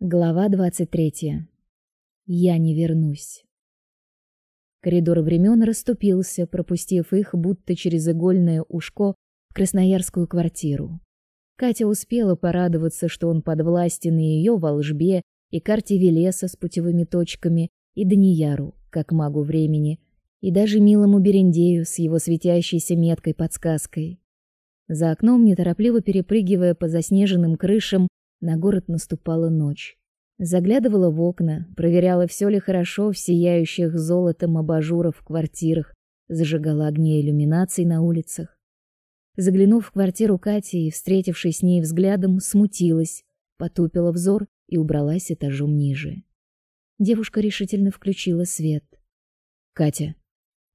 Глава 23. Я не вернусь. Коридор времен расступился, пропустив их будто через игольное ушко в красноярскую квартиру. Катя успела порадоваться, что он подвластен ее волжбе и карте Велеса с путевыми точками, и Данияру, как магу времени, и даже милому Берендею с его светящейся меткой-подсказкой. За окном, неторопливо перепрыгивая по заснеженным крышам, на город наступала ночь. Заглядывала в окна, проверяла, все ли хорошо в сияющих золотом абажурах в квартирах, зажигала огни иллюминаций на улицах. Заглянув в квартиру Кати и встретившись с ней взглядом, смутилась, потупила взор и убралась этажом ниже. Девушка решительно включила свет. Катя.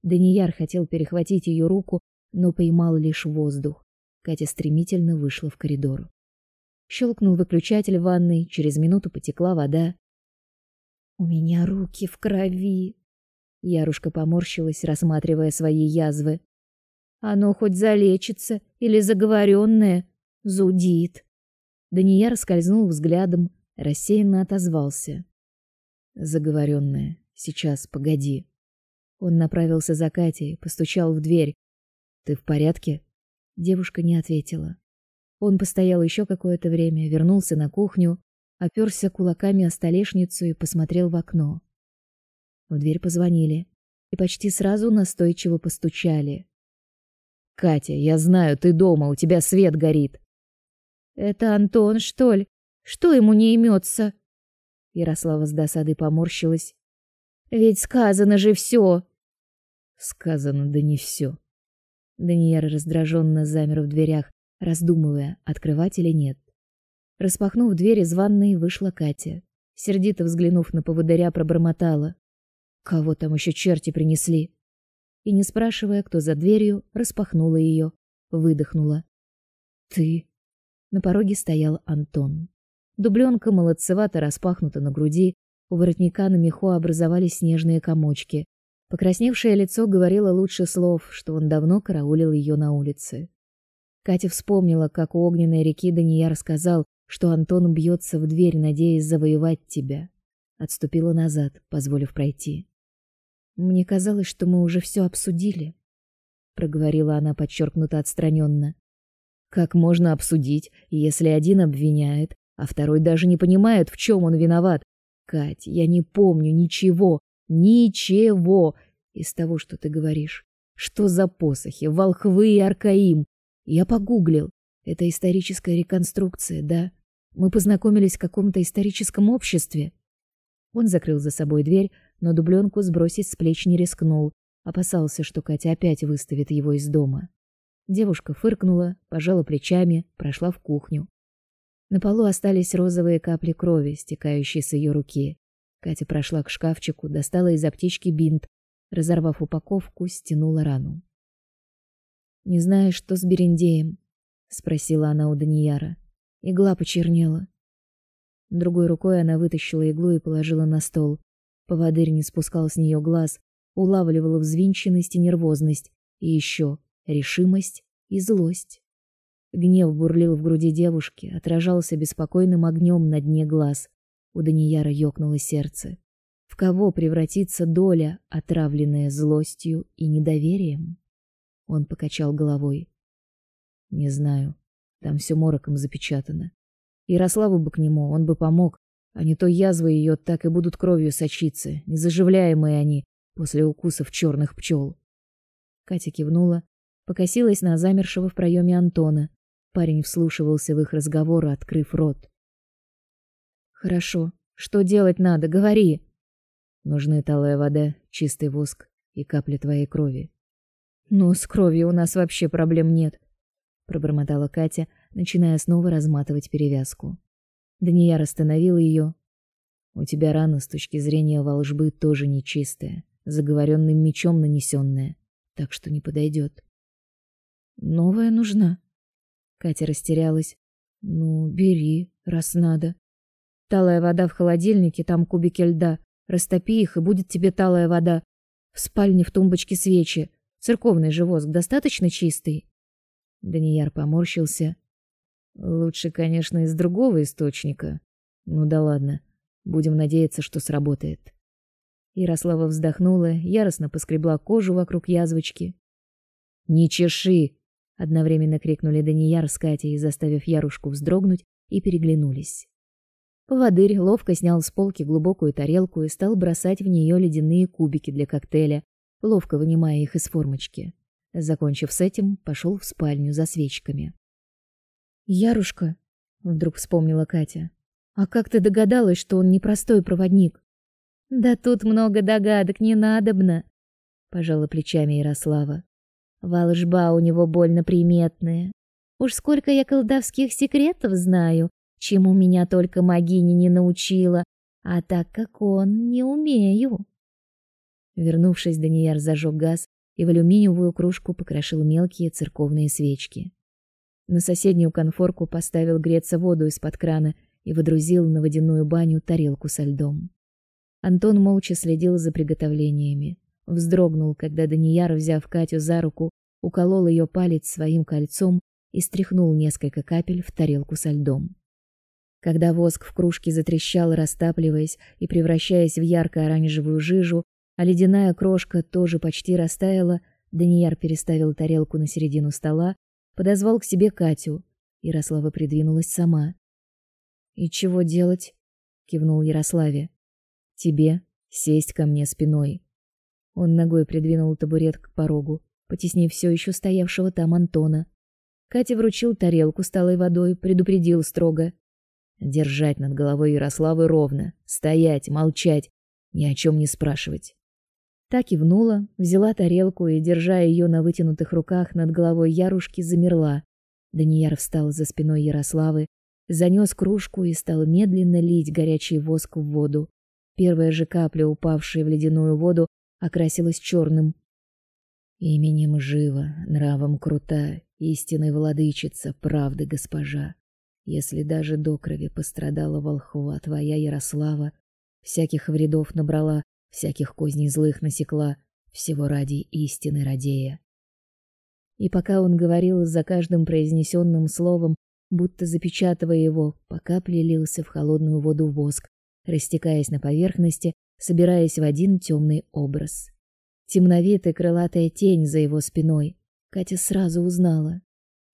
Данияр хотел перехватить ее руку, но поймал лишь воздух. Катя стремительно вышла в коридор. Щелкнул выключатель в ванной, через минуту потекла вода. У меня руки в крови. Ярушка поморщилась, рассматривая свои язвы. Оно хоть залечится или заговоренное зудит. Данияр скользнул взглядом, рассеянно отозвался. Заговоренное. Сейчас, погоди. Он направился за Катей, постучал в дверь. Ты в порядке? Девушка не ответила. Он постоял еще какое-то время, вернулся на кухню, оперся кулаками о столешницу и посмотрел в окно. В дверь позвонили и почти сразу настойчиво постучали. Катя, я знаю, ты дома, у тебя свет горит. Это Антон, что ли? Что ему не имется? Ярослава с досадой поморщилась. Ведь сказано же все. Сказано да не все. Даниэль раздраженно замер в дверях, раздумывая, открывать или нет. Распахнув дверь из ванной, вышла Катя. Сердито взглянув на поводыря, пробормотала: "Кого там еще черти принесли?" И не спрашивая, кто за дверью, распахнула ее, выдохнула: "Ты?" На пороге стоял Антон. Дубленка молодцевато распахнута на груди, у воротника на меху образовались снежные комочки. Покрасневшее лицо говорило лучше слов, что он давно караулил ее на улице. Катя вспомнила, как у огненной реки Данияр сказал, что Антон бьется в дверь, надеясь завоевать тебя. Отступила назад, позволив пройти. Мне казалось, что мы уже все обсудили, проговорила она подчеркнуто отстраненно. Как можно обсудить, если один обвиняет, а второй даже не понимает, в чем он виноват? Кать, я не помню ничего, ничего из того, что ты говоришь. Что за посохи, волхвы и аркаим? Я погуглил. Это историческая реконструкция, да? Мы познакомились в каком-то историческом обществе. Он закрыл за собой дверь, но дубленку сбросить с плеч не рискнул, опасался, что Катя опять выставит его из дома. Девушка фыркнула, пожала плечами, прошла в кухню. На полу остались розовые капли крови, стекающие с ее руки. Катя прошла к шкафчику, достала из аптечки бинт, разорвав упаковку, стянула рану. Не знаешь, что с Берендеем? спросила она у Данияра. Игла почернела. Другой рукой она вытащила иглу и положила на стол. Поводырь не спускал с нее глаз, улавливал взвинченность и нервозность, и еще решимость и злость. Гнев бурлил в груди девушки, отражался беспокойным огнем на дне глаз. У Данияра ёкнуло сердце. В кого превратится доля, отравленная злостью и недоверием? Он покачал головой. Не знаю. Там все мороком запечатано. Ярославу бы к нему, он бы помог, а не то язвы ее так и будут кровью сочиться, незаживляемые они после укусов черных пчел. Катя кивнула, покосилась на замершего в проеме Антона. Парень вслушивался в их разговор, открыв рот. Хорошо. Что делать надо? Говори. Нужны талая вода, чистый воск и капли твоей крови. Ну, с кровью у нас вообще проблем нет, пробормотала Катя, начиная снова разматывать перевязку. Данияр остановил ее. У тебя рана с точки зрения волжбы тоже нечистая, заговоренным мечом нанесенная, так что не подойдет. Новая нужна. Катя растерялась. Ну, бери, раз надо. Талая вода в холодильнике, там кубики льда. Растопи их, и будет тебе талая вода. В спальне в тумбочке свечи. Церковный же воск достаточно чистый. Данияр поморщился. Лучше, конечно, из другого источника. Ну да ладно. Будем надеяться, что сработает. Ярослава вздохнула, яростно поскребла кожу вокруг язвочки. "Не чеши!" одновременно крикнули Данияр с Катей, заставив Ярушку вздрогнуть, и переглянулись. Поводырь ловко снял с полки глубокую тарелку и стал бросать в нее ледяные кубики для коктейля, ловко вынимая их из формочки. Закончив с этим, пошел в спальню за свечками. "Ярушка", вдруг вспомнила Катя. "А как ты догадалась, что он не простой проводник?" "Да тут много догадок не надобно", пожала плечами Ярослава. "Волжба у него больно приметная. Уж сколько я колдовских секретов знаю, чему меня только магиня не научила, а так как он не умею". Вернувшись, Данияр зажег газ и в алюминиевую кружку покрошил мелкие церковные свечки. На соседнюю конфорку поставил греться воду из-под крана и водрузил на водяную баню тарелку со льдом. Антон молча следил за приготовлениями, вздрогнул, когда Данияр, взяв Катю за руку, уколол ее палец своим кольцом и стряхнул несколько капель в тарелку со льдом. Когда воск в кружке затрещал, растапливаясь и превращаясь в ярко-оранжевую жижу, а ледяная крошка тоже почти растаяла, Данияр переставил тарелку на середину стола, подозвал к себе Катю. Ярослава придвинулась сама. "И чего делать?" кивнул Ярославе. "Тебе сесть ко мне спиной". Он ногой придвинул табурет к порогу, потеснив все еще стоявшего там Антона. Катя вручил тарелку с талой водой, предупредил строго: "Держать над головой Ярославы ровно, стоять, молчать, ни о чем не спрашивать". Так и внула, взяла тарелку и, держа ее на вытянутых руках над головой Ярушки, замерла. Данияр встал за спиной Ярославы, занес кружку и стал медленно лить горячий воск в воду. Первая же капля, упавшая в ледяную воду, окрасилась черным. Именем жива, нравом крута, истинной владычица, правды госпожа. Если даже до крови пострадала волхва твоя Ярослава, всяких вредов набрала, всяких козней злых насекла, всего ради истины радея. И пока он говорил за каждым произнесенным словом, будто запечатывая его, по капле лился в холодную воду воск, растекаясь на поверхности, собираясь в один темный образ. Темновитая крылатая тень за его спиной. Катя сразу узнала.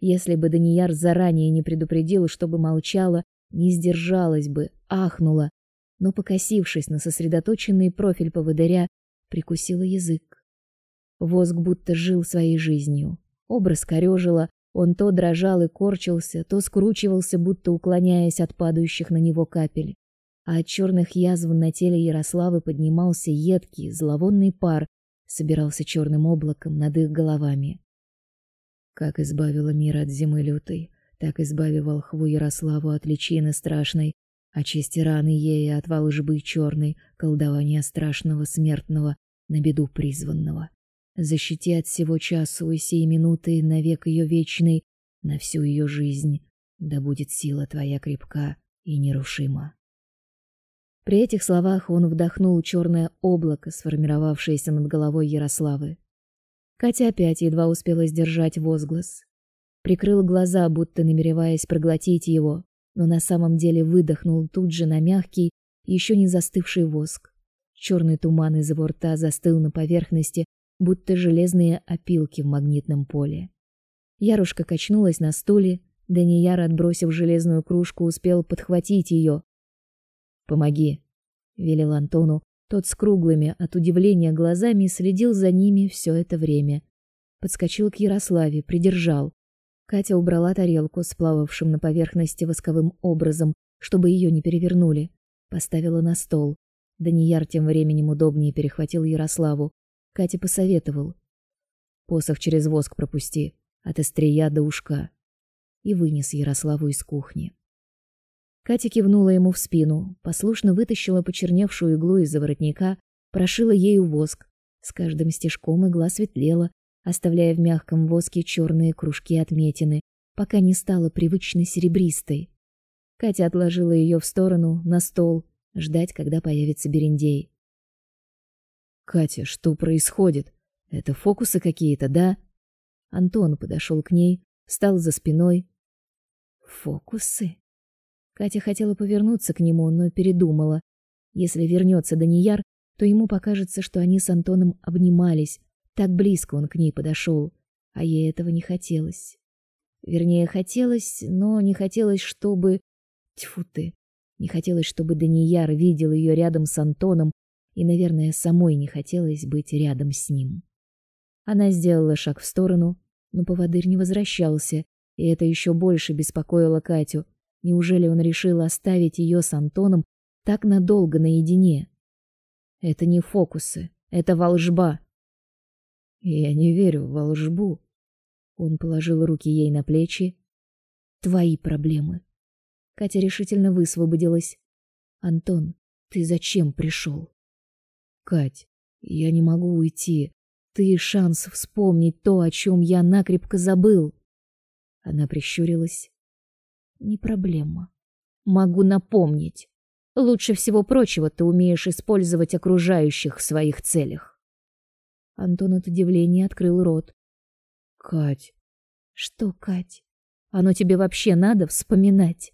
Если бы Данияр заранее не предупредил, чтобы молчала, не сдержалась бы, ахнула, но, покосившись на сосредоточенный профиль поводыря, прикусила язык. Воск будто жил своей жизнью. Образ корёжило, он то дрожал и корчился, то скручивался, будто уклоняясь от падающих на него капель. А от черных язв на теле Ярославы поднимался едкий, зловонный пар, собирался черным облаком над их головами. Как избавила мир от зимы лютой, так избави волхву Ярославу от личины страшной, Очисти раны ей от волжбы черной, колдования страшного смертного, на беду призванного. Защити от всего часу и сей минуты навек ее вечный, на всю ее жизнь, да будет сила твоя крепка и нерушима. При этих словах он вдохнул черное облако, сформировавшееся над головой Ярославы. Катя опять едва успела сдержать возглас. Прикрыл глаза, будто намереваясь проглотить его, но на самом деле выдохнул тут же на мягкий, еще не застывший воск. Черный туман из его рта застыл на поверхности, будто железные опилки в магнитном поле. Ярушка качнулась на стуле, Данияр, отбросив железную кружку, успел подхватить ее. "Помоги", велел Антону. Тот с круглыми от удивления глазами следил за ними все это время. Подскочил к Ярославе, придержал. Катя убрала тарелку с плававшим на поверхности восковым образом, чтобы ее не перевернули, поставила на стол. Данияр тем временем удобнее перехватил Ярославу. Катя посоветовал: "Посох через воск пропусти, от острия до ушка". И вынес Ярославу из кухни. Катя кивнула ему в спину, послушно вытащила почерневшую иглу из-за воротника, прошила ею воск. С каждым стежком игла светлела, оставляя в мягком воске черные кружки отметины, пока не стала привычной серебристой. Катя отложила ее в сторону, на стол, ждать, когда появится Берендей. Катя, что происходит? Это фокусы какие-то, да? Антон подошел к ней, встал за спиной. Фокусы? Катя хотела повернуться к нему, но передумала. Если вернется Данияр, то ему покажется, что они с Антоном обнимались. Так близко он к ней подошел, а ей этого не хотелось. Вернее, хотелось, но не хотелось, чтобы... Тьфу ты! Не хотелось, чтобы Данияр видел ее рядом с Антоном, и, наверное, самой не хотелось быть рядом с ним. Она сделала шаг в сторону, но поводырь не возвращался, и это еще больше беспокоило Катю. Неужели он решил оставить ее с Антоном так надолго наедине? Это не фокусы, это волжба. Я не верю в волжбу. Он положил руки ей на плечи. Твои проблемы. Катя решительно высвободилась. Антон, ты зачем пришел? Кать, я не могу уйти. Ты шанс вспомнить то, о чем я накрепко забыл. Она прищурилась. Не проблема. Могу напомнить. Лучше всего прочего ты умеешь использовать окружающих в своих целях. Антон от удивления открыл рот. Кать. Что, Кать? Оно тебе вообще надо вспоминать?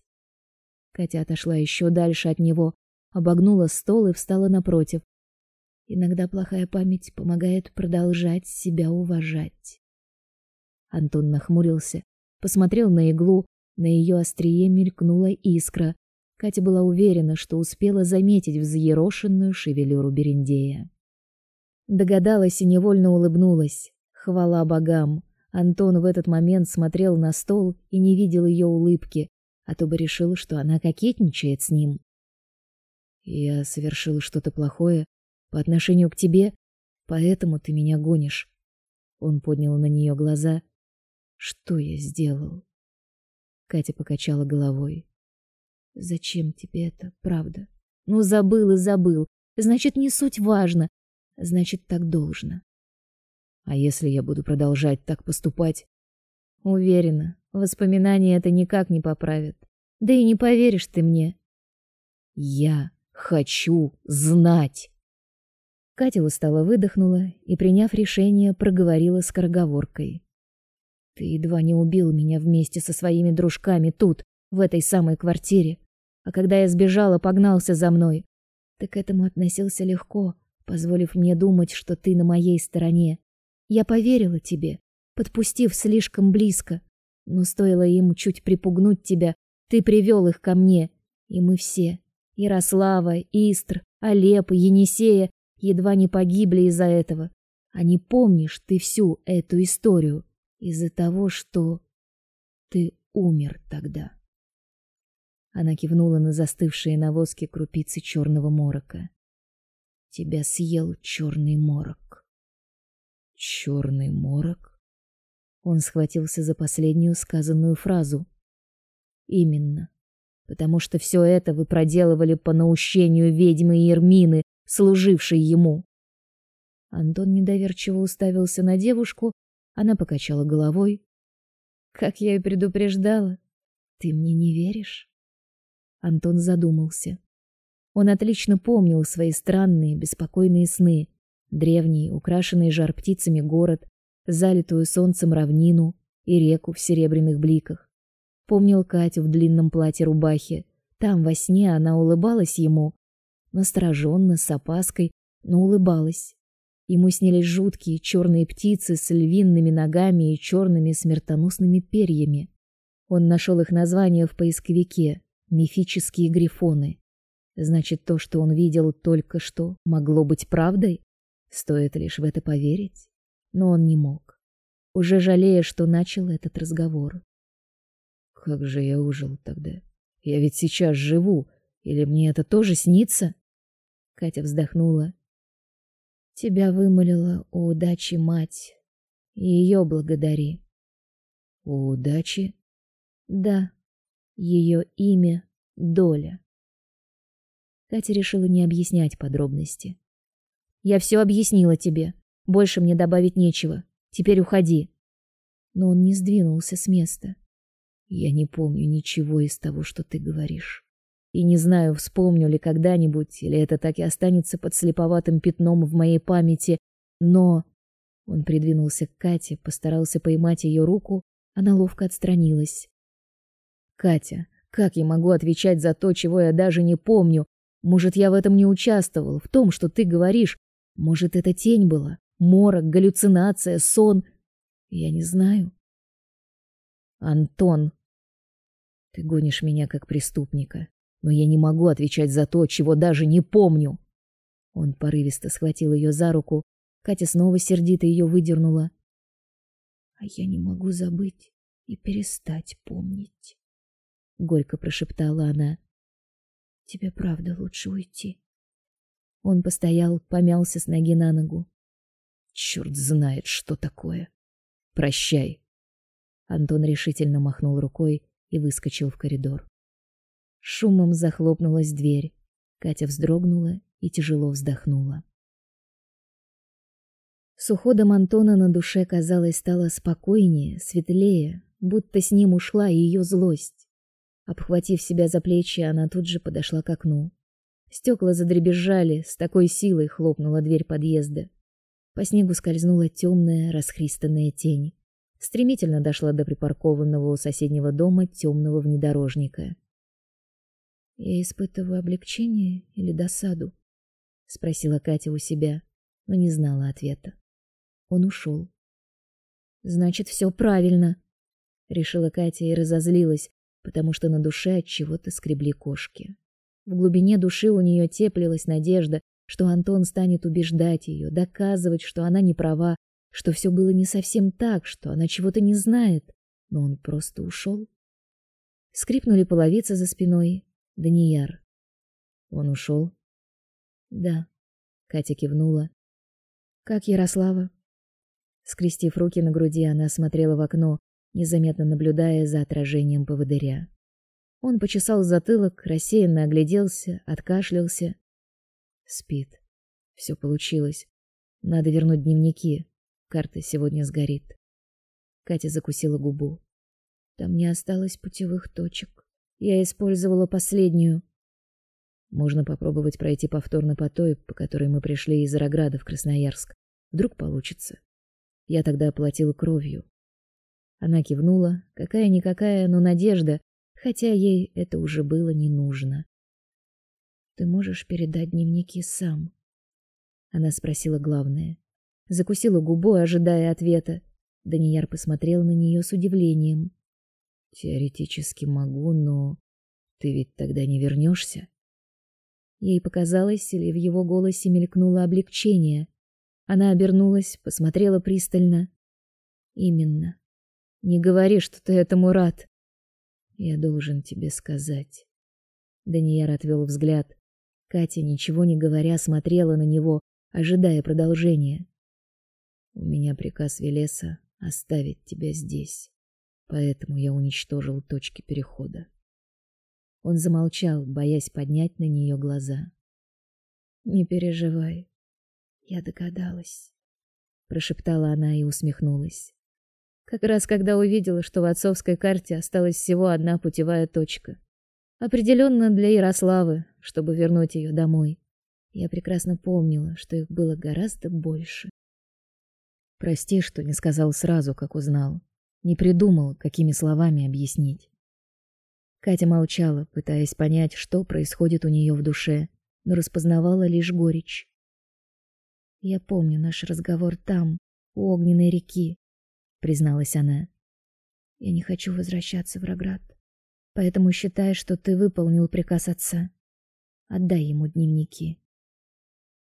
Катя отошла еще дальше от него, обогнула стол и встала напротив. Иногда плохая память помогает продолжать себя уважать. Антон нахмурился, посмотрел на иглу, на ее острие мелькнула искра. Катя была уверена, что успела заметить взъерошенную шевелюру Берендея. Догадалась и невольно улыбнулась. Хвала богам. Антон в этот момент смотрел на стол и не видел ее улыбки, а то бы решил, что она кокетничает с ним. Я совершил что-то плохое по отношению к тебе, поэтому ты меня гонишь. Он поднял на нее глаза что я сделал? Катя покачала головой. Зачем тебе это, правда? Ну забыл и забыл. Значит, не суть важно. Значит, так должно. А если я буду продолжать так поступать? Уверена, воспоминания это никак не поправят. Да и не поверишь ты мне. Я хочу знать. Катя устало выдохнула и, приняв решение, проговорила скороговоркой. Ты едва не убил меня вместе со своими дружками тут, в этой самой квартире. А когда я сбежала, погнался за мной. Ты к этому относился легко, позволив мне думать, что ты на моей стороне. Я поверила тебе, подпустив слишком близко. Но стоило им чуть припугнуть тебя, ты привел их ко мне, и мы все, Ярослава, Истр, Алеп, Енисея, едва не погибли из-за этого. А не помнишь ты всю эту историю? из-за того, что ты умер тогда. Она кивнула на застывшие на воске крупицы черного морока. Тебя съел черный морок. Черный морок? Он схватился за последнюю сказанную фразу. Именно, потому что все это вы проделывали по наущению ведьмы Ермины, служившей ему. Антон недоверчиво уставился на девушку, она покачала головой. Как я и предупреждала. Ты мне не веришь? Антон задумался. Он отлично помнил свои странные, беспокойные сны: древний, украшенный жар-птицами город, залитую солнцем равнину и реку в серебряных бликах. Помнил Катю в длинном платье-рубахе. Там во сне она улыбалась ему, настороженно, с опаской, но улыбалась. Ему снились жуткие черные птицы с львиными ногами и черными смертоносными перьями. Он нашел их название в поисковике мифические грифоны. Значит, то, что он видел только что, могло быть правдой? Стоит лишь в это поверить, но он не мог. Уже жалея, что начал этот разговор. Как же я ужил тогда? Я ведь сейчас живу, или мне это тоже снится? Катя вздохнула Тебя вымолила у удачи мать. Ее благодари. У удачи? Да. Ее имя Доля. Катя решила не объяснять подробности. Я все объяснила тебе. Больше мне добавить нечего. Теперь уходи. Но он не сдвинулся с места. Я не помню ничего из того, что ты говоришь. И не знаю, вспомню ли когда-нибудь, или это так и останется под слеповатым пятном в моей памяти, но он придвинулся к Кате, постарался поймать ее руку, она ловко отстранилась. Катя, Как я могу отвечать за то, чего я даже не помню? Может, я в этом не участвовал, в том, что ты говоришь. Может, это тень была, морок, галлюцинация, сон. Я не знаю. Антон, ты гонишь меня как преступника, но я не могу отвечать за то, чего даже не помню. Он порывисто схватил ее за руку. Катя снова сердито ее выдернула. А я не могу забыть и перестать помнить, горько прошептала она. Тебе правда лучше уйти. Он постоял, помялся с ноги на ногу. Черт знает, что такое. Прощай. Антон решительно махнул рукой и выскочил в коридор. Шумом захлопнулась дверь. Катя вздрогнула и тяжело вздохнула. С уходом Антона на душе, казалось, стало спокойнее, светлее, будто с ним ушла ее злость. Обхватив себя за плечи, она тут же подошла к окну. Стекла задребезжали, с такой силой хлопнула дверь подъезда. По снегу скользнула темная, расхристанная тень. Стремительно дошла до припаркованного у соседнего дома темного внедорожника. Я испытываю облегчение или досаду? спросила Катя у себя, но не знала ответа. Он ушел. Значит, все правильно, решила Катя и разозлилась, потому что на душе от чего-то скребли кошки. В глубине души у нее теплилась надежда, что Антон станет убеждать ее, доказывать, что она не права, что все было не совсем так, что она чего-то не знает, но он просто ушел. Скрипнули половицы за спиной. Данияр. Он ушел. Да. Катя кивнула. Как Ярослава? Скрестив руки на груди, она смотрела в окно, незаметно наблюдая за отражением поводыря. Он почесал затылок, рассеянно огляделся, откашлялся. Спит. Все получилось. Надо вернуть дневники. Карта сегодня сгорит. Катя закусила губу. Там не осталось путевых точек. Я использовала последнюю. Можно попробовать пройти повторно по той, по которой мы пришли из Зарограда в Красноярск. Вдруг получится. Я тогда оплатила кровью. Она кивнула, какая-никакая, но надежда, хотя ей это уже было не нужно. Ты можешь передать дневники сам? Она спросила главное. Закусила губу, ожидая ответа. Данияр посмотрел на нее с удивлением. Теоретически могу, но ты ведь тогда не вернешься. Ей показалось, или в его голосе мелькнуло облегчение. Она обернулась, посмотрела пристально. Именно. Не говори, что ты этому рад. Я должен тебе сказать. Данияр отвел взгляд. Катя, ничего не говоря, смотрела на него, ожидая продолжения. У меня приказ Велеса оставить тебя здесь. Поэтому я уничтожил точки перехода. Он замолчал, боясь поднять на нее глаза. Не переживай. Я догадалась, прошептала она и усмехнулась. Как раз когда увидела, что в отцовской карте осталась всего одна путевая точка. Определенно для Ярославы, чтобы вернуть ее домой. Я прекрасно помнила, что их было гораздо больше. Прости, что не сказал сразу, как узнал. Не придумал, какими словами объяснить. Катя молчала, пытаясь понять, что происходит у нее в душе, но распознавала лишь горечь. Я помню наш разговор там, у огненной реки, призналась она. Я не хочу возвращаться в Роград, поэтому считаю, что ты выполнил приказ отца. Отдай ему дневники.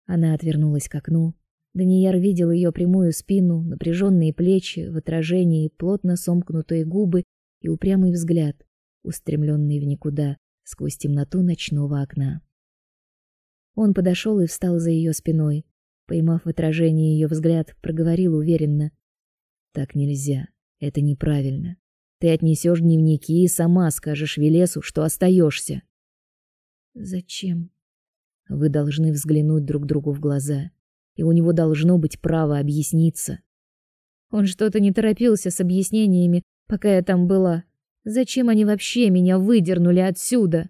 Она отвернулась к окну, Данияр видел ее прямую спину, напряженные плечи, в отражении плотно сомкнутые губы и упрямый взгляд, устремленный в никуда сквозь темноту ночного окна. Он подошел и встал за ее спиной, поймав в отражении ее взгляд, проговорил уверенно: "Так нельзя. Это неправильно. Ты отнесешь дневники и сама скажешь Велесу, что остаешься. Зачем? Вы должны взглянуть друг другу в глаза и у него должно быть право объясниться. Он что-то не торопился с объяснениями, пока я там была. Зачем они вообще меня выдернули отсюда?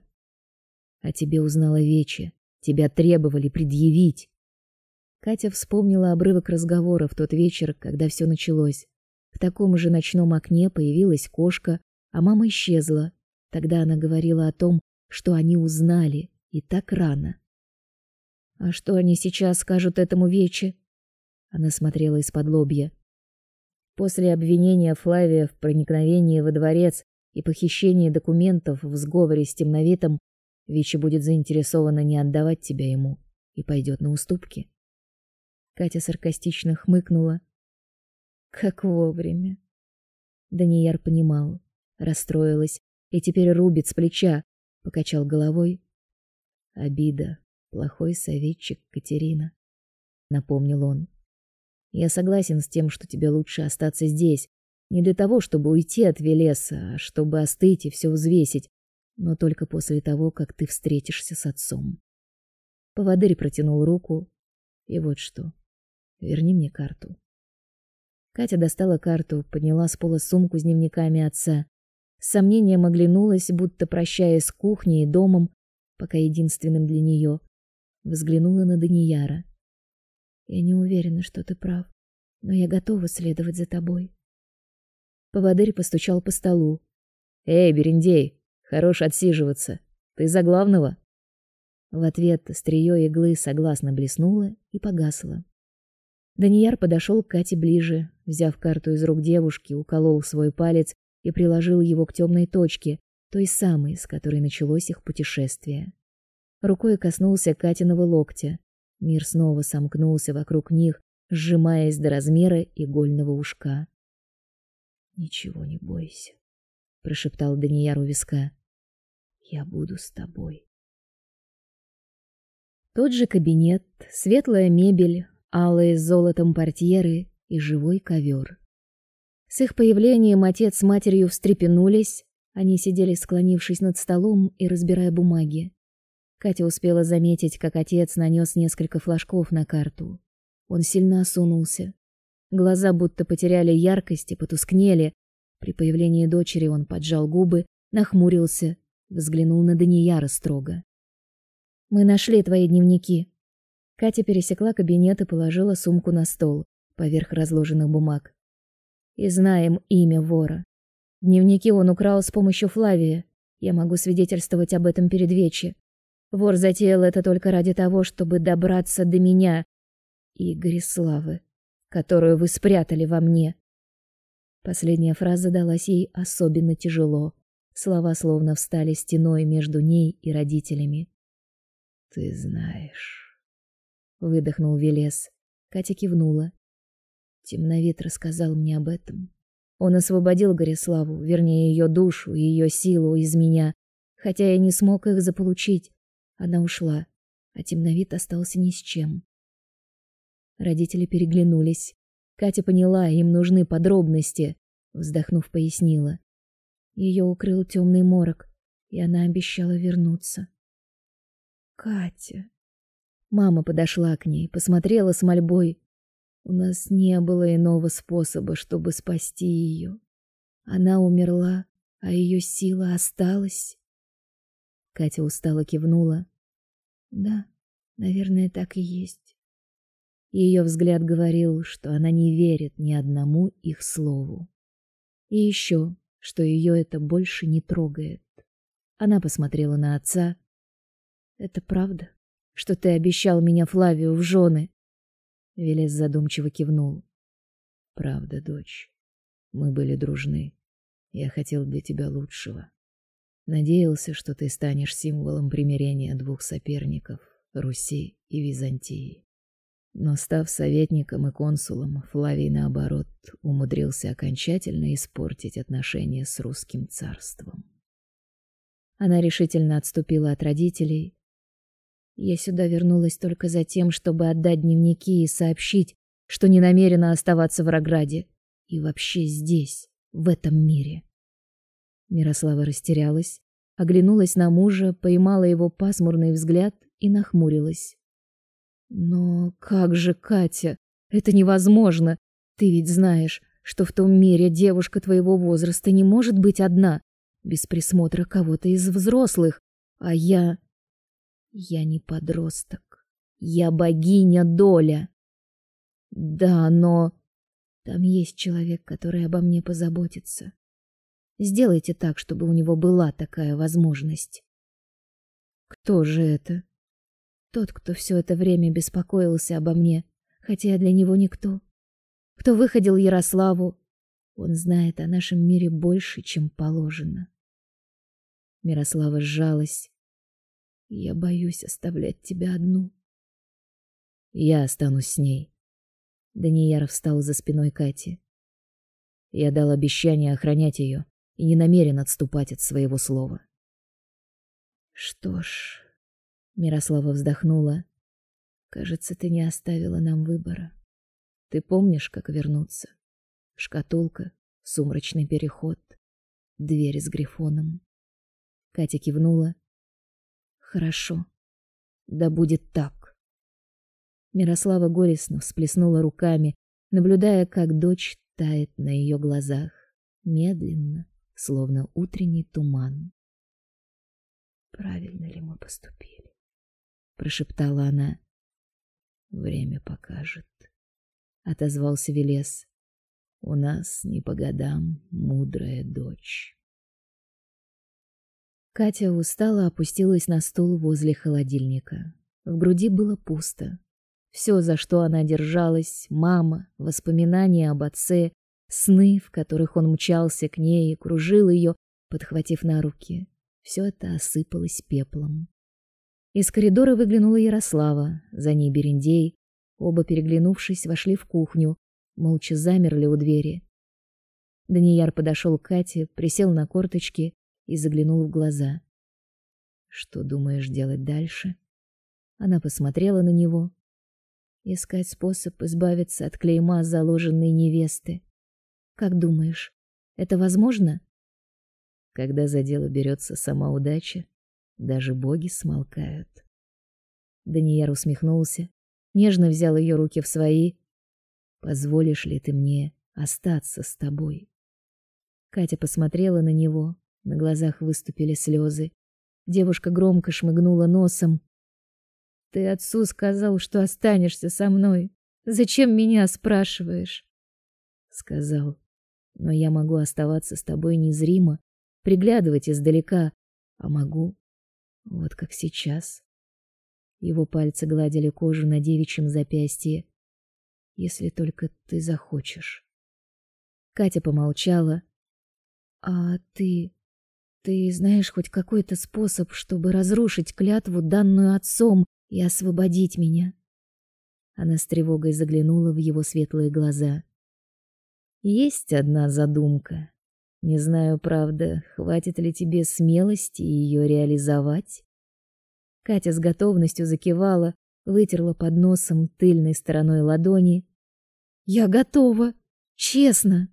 А тебе узнала Вече. Тебя требовали предъявить. Катя вспомнила обрывок разговора в тот вечер, когда все началось. В таком же ночном окне появилась кошка, а мама исчезла. Тогда она говорила о том, что они узнали, и так рано. А что они сейчас скажут этому Вече? Она смотрела из-под лобья. После обвинения Флавия в проникновении во дворец и похищении документов в сговоре с темновитом, Вече будет заинтересована не отдавать тебя ему и пойдет на уступки. Катя саркастично хмыкнула. Как вовремя. Данияр понимал, расстроилась и теперь рубит с плеча, покачал головой. Обида, плохой советчик Катерина, напомнил он. Я согласен с тем, что тебе лучше остаться здесь, не для того, чтобы уйти от Велеса, а чтобы остыть и все взвесить, но только после того, как ты встретишься с отцом. Поводырь протянул руку. И вот что. Верни мне карту. Катя достала карту, подняла с пола сумку с дневниками отца. С сомнением будто прощаясь с кухней и домом, пока единственным для нее. Взглянула на Данияра. Я не уверена, что ты прав, но я готова следовать за тобой. Поводырь постучал по столу. Эй, Берендей, хорош отсиживаться. Ты за главного. В ответ острие иглы согласно блеснуло и погасло. Данияр подошел к Кате ближе, взяв карту из рук девушки, уколол свой палец и приложил его к темной точке, той самой, с которой началось их путешествие. Рукой коснулся Катиного локтя. Мир снова сомкнулся вокруг них, сжимаясь до размера игольного ушка. Ничего не бойся, прошептал Данияр у виска. Я буду с тобой. Тот же кабинет, светлая мебель, алые с золотом портьеры и живой ковер. С их появлением отец с матерью встрепенулись, они сидели склонившись над столом и разбирая бумаги. Катя успела заметить, как отец нанес несколько флажков на карту. Он сильно осунулся. Глаза будто потеряли яркость и потускнели. При появлении дочери он поджал губы, нахмурился, взглянул на Данияра строго. Мы нашли твои дневники. Катя пересекла кабинет и положила сумку на стол, поверх разложенных бумаг. И знаем имя вора. Дневники он украл с помощью Флавия. Я могу свидетельствовать об этом перед Вечи. Вор затеял это только ради того, чтобы добраться до меня и Гориславы, которую вы спрятали во мне. Последняя фраза далась ей особенно тяжело. Слова словно встали стеной между ней и родителями. Ты знаешь, выдохнул Велес. Катя кивнула. Темновид рассказал мне об этом. Он освободил Гориславу, вернее, ее душу и ее силу из меня, хотя я не смог их заполучить. Она ушла, а Темновид остался ни с чем. Родители переглянулись. Катя поняла, им нужны подробности, вздохнув, пояснила. Ее укрыл темный морок, и она обещала вернуться. Катя. Мама подошла к ней, посмотрела с мольбой. У нас не было иного способа, чтобы спасти ее. Она умерла, а ее сила осталась. Катя устало кивнула. Да, наверное, так и есть. Ее взгляд говорил, что она не верит ни одному их слову. И еще, что ее это больше не трогает. Она посмотрела на отца, это правда, что ты обещал меня Флавию в жены? Велес задумчиво кивнул. Правда, дочь. Мы были дружны. Я хотел для тебя лучшего. Надеялся, что ты станешь символом примирения двух соперников Руси и Византии. Но став советником и консулом, Флавий наоборот умудрился окончательно испортить отношения с русским царством. Она решительно отступила от родителей, я сюда вернулась только за тем, чтобы отдать дневники и сообщить, что не намерена оставаться в Рограде и вообще здесь, в этом мире. Мирослава растерялась, оглянулась на мужа, поймала его пасмурный взгляд и нахмурилась. Но как же, Катя, это невозможно. Ты ведь знаешь, что в том мире девушка твоего возраста не может быть одна, без присмотра кого-то из взрослых, а я я не подросток. Я богиня Доля. Да, но там есть человек, который обо мне позаботится. Сделайте так, чтобы у него была такая возможность. Кто же это? Тот, кто все это время беспокоился обо мне, хотя я для него никто. Кто выходил Ярославу. Он знает о нашем мире больше, чем положено. Мирослава сжалась. Я боюсь оставлять тебя одну. Я останусь с ней. Данияров встал за спиной Кати. Я дал обещание охранять ее и не намерен отступать от своего слова. Что ж, Мирослава вздохнула. Кажется, ты не оставила нам выбора. Ты помнишь, как вернуться? Шкатулка, сумрачный переход, дверь с грифоном. Катя кивнула. Хорошо. Да будет так. Мирослава горестно всплеснула руками, наблюдая, как дочь тает на ее глазах, медленно, словно утренний туман. Правильно ли мы поступили? прошептала она. Время покажет, отозвался Велес. У нас не по годам мудрая дочь. Катя устало опустилась на стул возле холодильника. В груди было пусто. Все, за что она держалась, мама, воспоминания об отце, сны, в которых он мчался к ней и кружил ее, подхватив на руки, все это осыпалось пеплом. Из коридора выглянула Ярослава, за ней Берендей. Оба, переглянувшись, вошли в кухню, молча замерли у двери. Данияр подошел к Кате, присел на корточки и заглянул в глаза. Что думаешь делать дальше? Она посмотрела на него. Искать способ избавиться от клейма заложенной невесты. Как думаешь, это возможно? Когда за дело берется сама удача, даже боги смолкают. Данияр усмехнулся, нежно взял ее руки в свои. Позволишь ли ты мне остаться с тобой? Катя посмотрела на него, на глазах выступили слезы. Девушка громко шмыгнула носом. Ты отцу сказал, что останешься со мной. Зачем меня спрашиваешь? Сказал. Но я могу оставаться с тобой незримо, приглядывать издалека, а могу вот как сейчас. Его пальцы гладили кожу на девичьем запястье. Если только ты захочешь. Катя помолчала. А ты ты знаешь хоть какой-то способ, чтобы разрушить клятву, данную отцом, и освободить меня? Она с тревогой заглянула в его светлые глаза. Есть одна задумка. Не знаю, правда, хватит ли тебе смелости ее реализовать. Катя с готовностью закивала, вытерла под носом тыльной стороной ладони. Я готова, честно.